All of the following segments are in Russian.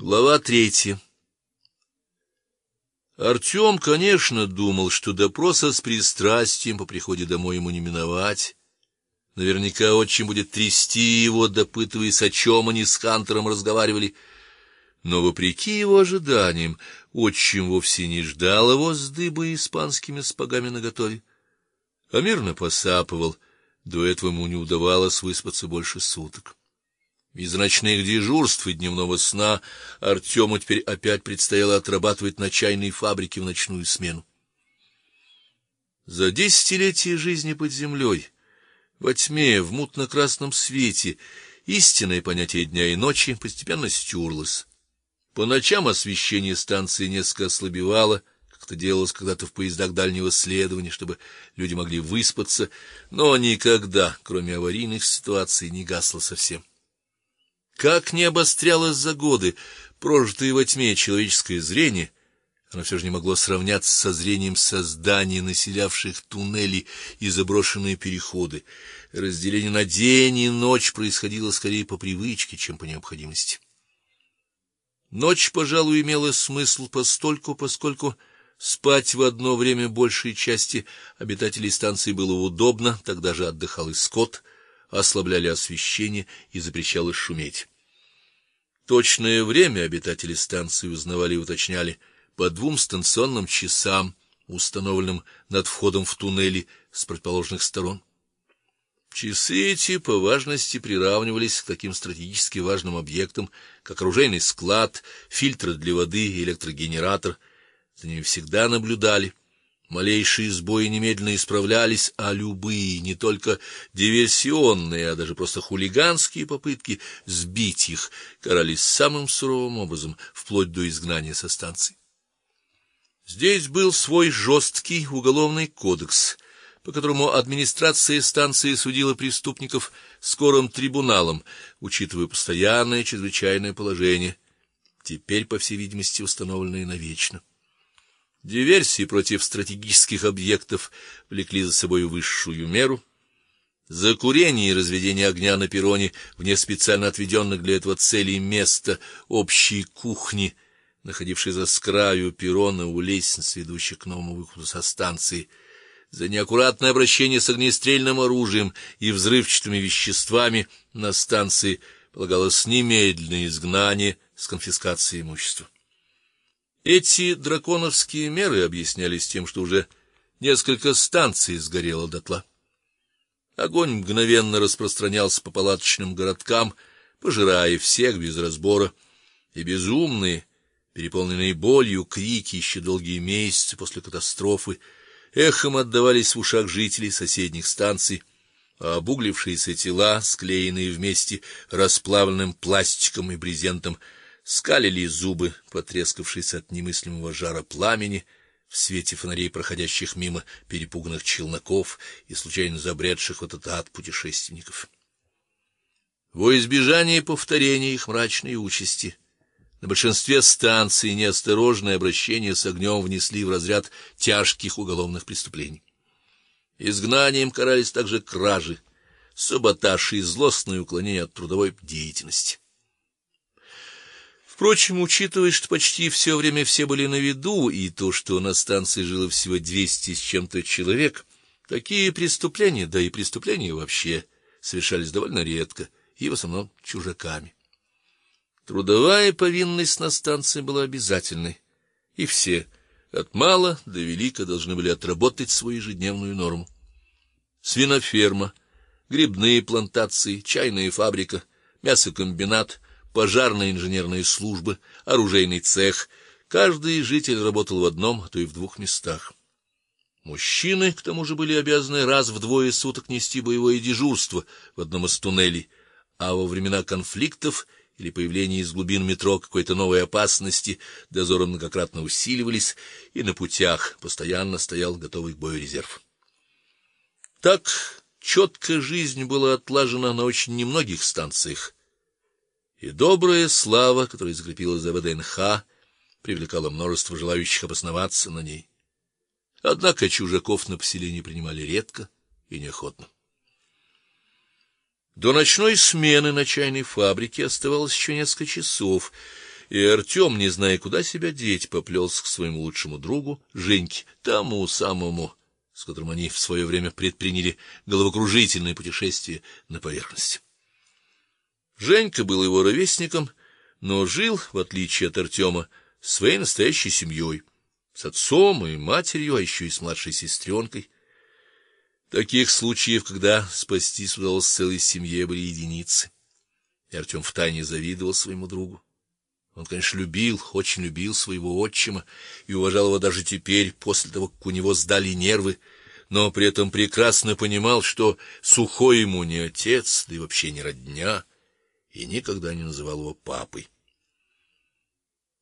Глава третья. Артем, конечно, думал, что допроса с пристрастием по приходе домой ему не миновать. Наверняка отчим будет трясти его, допытываясь, о чем они с Хантером разговаривали. Но вопреки его ожиданиям, отчим вовсе не ждал его с дыбой испанскими спагами наготове, а мирно посапывал. До этого ему не удавалось выспаться больше суток. Из ночных дежурств и дневного сна Артему теперь опять предстояло отрабатывать на чайной фабрике в ночную смену. За десятилетия жизни под землей, во тьме, в мутно-красном свете, истинное понятие дня и ночи постепенно стерлось. По ночам освещение станции несколько ослабевало, как это делалось когда-то в поездах дальнего следования, чтобы люди могли выспаться, но никогда, кроме аварийных ситуаций, не гасло совсем. Как не обострялось за годы прожитое во тьме человеческое зрение, оно все же не могло сравняться со зрением созданий, населявших туннели и заброшенные переходы. Разделение на день и ночь происходило скорее по привычке, чем по необходимости. Ночь, пожалуй, имела смысл постольку, поскольку спать в одно время большей части обитателей станции было удобно, тогда же отдыхал и скот ослабляли освещение и запрещалось шуметь. Точное время обитатели станции узнавали и уточняли по двум станционным часам, установленным над входом в туннели с противоположных сторон. Часы эти по важности приравнивались к таким стратегически важным объектам, как оружейный склад, фильтры для воды и электрогенератор. За ними всегда наблюдали. Малейшие сбои немедленно исправлялись, а любые, не только диверсионные, а даже просто хулиганские попытки сбить их карались самым суровым образом, вплоть до изгнания со станции. Здесь был свой жесткий уголовный кодекс, по которому администрация станции судила преступников скорым трибуналом, учитывая постоянное чрезвычайное положение, теперь, по всей видимости, установленное навечно. Диверсии против стратегических объектов влекли за собой высшую меру. За курение и разведение огня на перроне вне специально отведенных для этого целей места общей кухни, находившейся с краю перрона у лестницы, ведущей к новому выходу со станции, за неаккуратное обращение с огнестрельным оружием и взрывчатыми веществами на станции полагалось немедленное изгнание с конфискацией имущества. Эти драконовские меры объяснялись тем, что уже несколько станций сгорело дотла. Огонь мгновенно распространялся по палаточным городкам, пожирая всех без разбора, и безумные, переполненные болью крики еще долгие месяцы после катастрофы эхом отдавались в ушах жителей соседних станций, а обуглившиеся тела, склеенные вместе расплавленным пластиком и брезентом, скалили зубы, потрескавшиеся от немыслимого жара пламени в свете фонарей проходящих мимо перепуганных челноков и случайно забредших в этот ад путешественников. Во избежание повторения их мрачной участи на большинстве станций неосторожное обращение с огнем внесли в разряд тяжких уголовных преступлений. Изгнанием карались также кражи, саботаж и злостное уклонение от трудовой деятельности. Впрочем, учитывая, что почти все время все были на виду, и то, что на станции жило всего двести с чем-то человек, такие преступления, да и преступления вообще, совершались довольно редко и в основном чужаками. Трудовая повинность на станции была обязательной, и все, от мала до велика, должны были отработать свою ежедневную норму. Свиноферма, грибные плантации, чайная фабрика, мясокомбинат пожарная инженерная служба, оружейный цех. Каждый житель работал в одном, а то и в двух местах. Мужчины, к тому же, были обязаны раз в двое суток нести боевое дежурство в одном из туннелей, а во времена конфликтов или появления из глубин метро какой-то новой опасности дозоры многократно усиливались, и на путях постоянно стоял готовый к бою резерв. Так четко жизнь была отлажена на очень немногих станциях и добрая слава, которая закрепилась за ВДНХ, привлекала множество желающих обосноваться на ней. Однако чужаков на поселение принимали редко и неохотно. До ночной смены на чайной фабрике оставалось еще несколько часов, И Артем, не зная, куда себя деть, поплелся к своему лучшему другу Женьке, тому самому, с которым они в свое время предприняли головокружительное путешествие на поверхность. Женька был его ровесником, но жил, в отличие от Артема, своей настоящей семьей, с отцом и матерью, а еще и с младшей сестренкой. Таких случаев, когда спастись удалось целой семье, были единицы. И Артем втайне завидовал своему другу. Он, конечно, любил, очень любил своего отчима и уважал его даже теперь, после того, как у него сдали нервы, но при этом прекрасно понимал, что сухой ему не отец, да и вообще не родня, и никогда не называл его папой.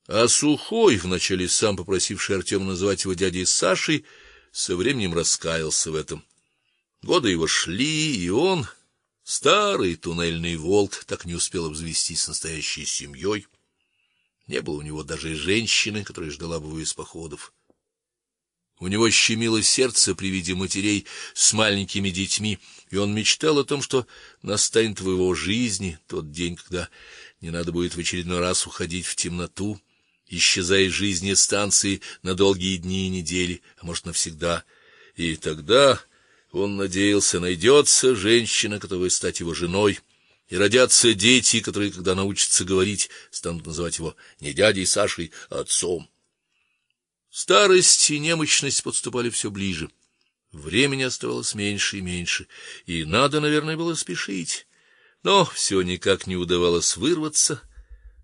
А сухой, вначале сам попросивший Артема называть его дядей Сашей, со временем раскаялся в этом. Годы его шли, и он, старый туннельный волк, так не успел обзавестись настоящей семьей. Не было у него даже женщины, которая ждала бы его из походов. У него щемило сердце при виде матерей с маленькими детьми, и он мечтал о том, что настанет в его жизни тот день, когда не надо будет в очередной раз уходить в темноту, исчезая из жизни станции на долгие дни и недели, а может навсегда. И тогда он надеялся, найдется женщина, которая стать его женой и родятся дети, которые, когда научатся говорить, станут называть его не дядей Сашей, а отцом. Старость и немощность подступали все ближе. Времени оставалось меньше и меньше, и надо, наверное, было спешить. Но все никак не удавалось вырваться.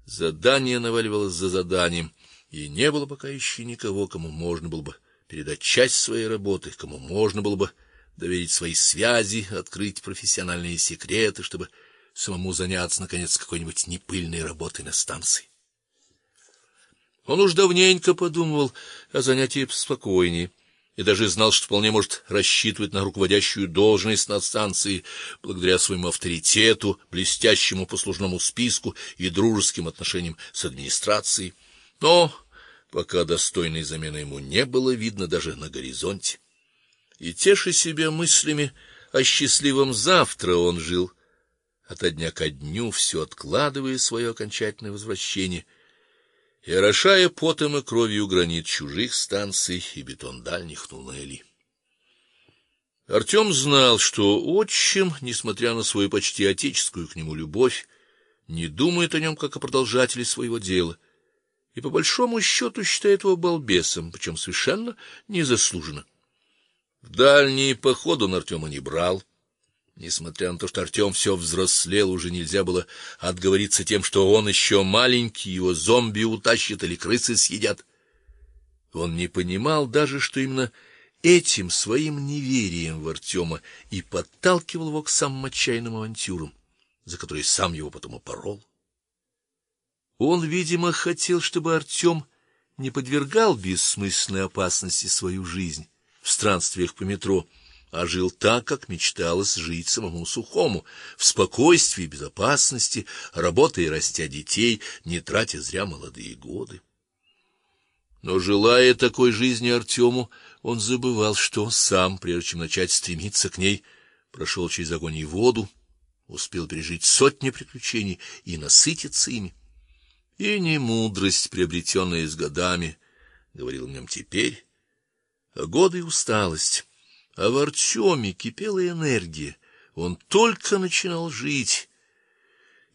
Задание наваливалось за заданием, и не было пока еще никого, кому можно было бы передать часть своей работы, кому можно было бы доверить свои связи, открыть профессиональные секреты, чтобы самому заняться наконец какой-нибудь непыльной работой на станции. Он уж давненько подумывал о занятии спокойнее и даже знал, что вполне может рассчитывать на руководящую должность на станции благодаря своему авторитету, блестящему послужному списку и дружеским отношениям с администрацией. Но пока достойной замены ему не было видно даже на горизонте. И теша себя мыслями о счастливом завтра, он жил ото дня ко дню, все откладывая свое окончательное возвращение и орошая потом и кровью гранит чужих станций и бетон дальних туннелей. Артем знал, что отчим, несмотря на свою почти отеческую к нему любовь, не думает о нем как о продолжателе своего дела, и по большому счету считает его балбесом, причем совершенно незаслуженно. В дальние походы он Артема не брал. Несмотря на то, что Артем все взрослел, уже нельзя было отговориться тем, что он еще маленький, его зомби утащат или крысы съедят. Он не понимал даже, что именно этим своим неверием в Артема и подталкивал его к самым отчаянным авантюрам, за которые сам его потом опорол. Он, видимо, хотел, чтобы Артем не подвергал бессмысленной опасности свою жизнь в странствиях по метро а жил так, как мечталось жить самому Сухому, в спокойствии и безопасности, работая и растя детей, не тратя зря молодые годы. Но желая такой жизни Артему, он забывал, что сам, прежде чем начать стремиться к ней, прошел через огонь и воду, успел пережить сотни приключений и насытиться ими. И не мудрость, приобретенная с годами, говорил в нем теперь, а годы и усталость. А в Артеме кипела энергия. Он только начинал жить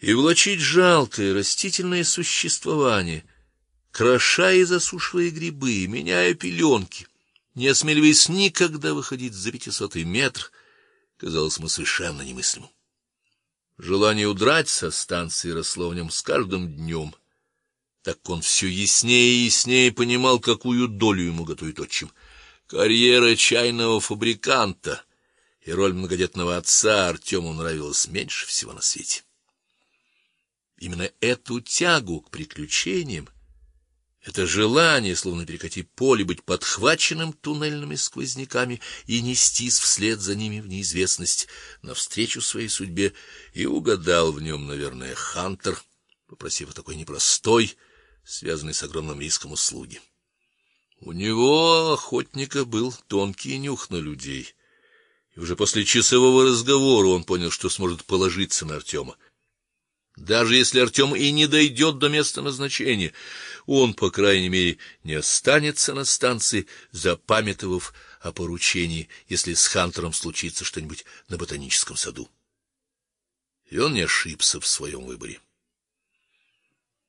и влачить жалкое растительное существование, кроша и засушивая грибы, меняя пеленки, не осмеливаясь никогда выходить за пятисотый метр, казалось ему совершенно немыслимым. Желание удрать со станции росло в нем с каждым днем. Так он все яснее и яснее понимал, какую долю ему готовит отчим — Карьера чайного фабриканта и роль многодетного отца Артему нравилась меньше всего на свете. Именно эту тягу к приключениям, это желание, словно перекати поле, быть подхваченным туннельными сквозняками и нестись вслед за ними в неизвестность навстречу своей судьбе, и угадал в нем, наверное, Хантер, попросив такой непростой, связанной с огромным риском услуги. У него охотника был тонкий нюх на людей. И уже после часового разговора он понял, что сможет положиться на Артема. Даже если Артем и не дойдет до места назначения, он, по крайней мере, не останется на станции, запамятовав о поручении, если с Хантером случится что-нибудь на ботаническом саду. И он не ошибся в своем выборе.